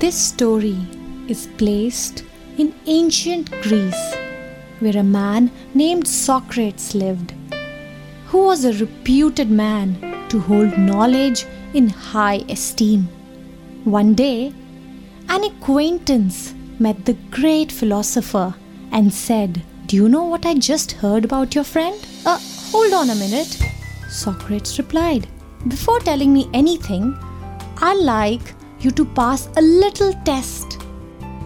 This story is placed in ancient Greece where a man named Socrates lived, who was a reputed man to hold knowledge in high esteem. One day, an acquaintance met the great philosopher and said, Do you know what I just heard about your friend? Uh, hold on a minute. Socrates replied, Before telling me anything, I'd like you to pass a little test.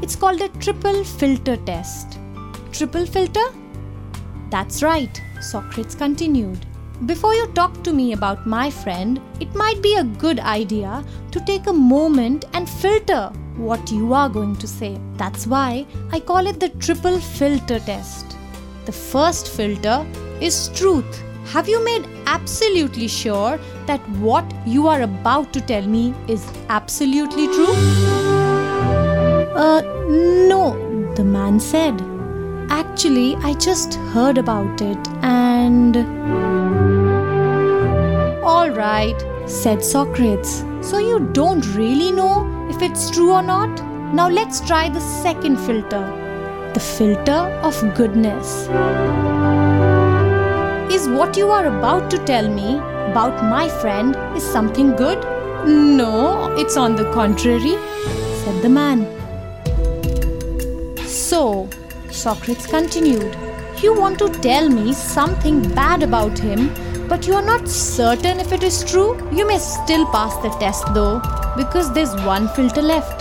It's called a triple filter test. Triple filter? That's right, Socrates continued. Before you talk to me about my friend, it might be a good idea to take a moment and filter what you are going to say. That's why I call it the triple filter test. The first filter is truth. Have you made absolutely sure that what you are about to tell me is absolutely true? Uh, no, the man said. Actually, I just heard about it and. Alright, said Socrates. So you don't really know if it's true or not? Now let's try the second filter the filter of goodness. Is what you are about to tell me about my friend is something good? No, it's on the contrary, said the man. So, Socrates continued, you want to tell me something bad about him, but you are not certain if it is true? You may still pass the test though, because there's one filter left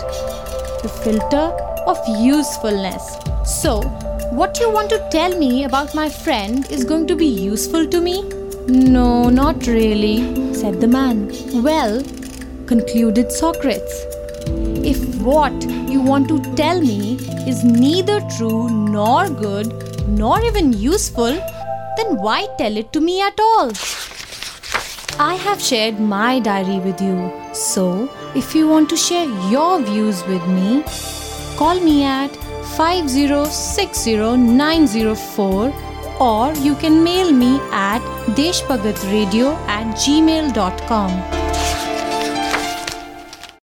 the filter of usefulness. So, what you want to tell me about my friend is going to be useful to me? No, not really, said the man. Well, concluded Socrates, if what you want to tell me is neither true nor good nor even useful, then why tell it to me at all? I have shared my diary with you, so if you want to share your views with me, call me at 5060904 or you can mail me at deshbhagatradio at gmail.com.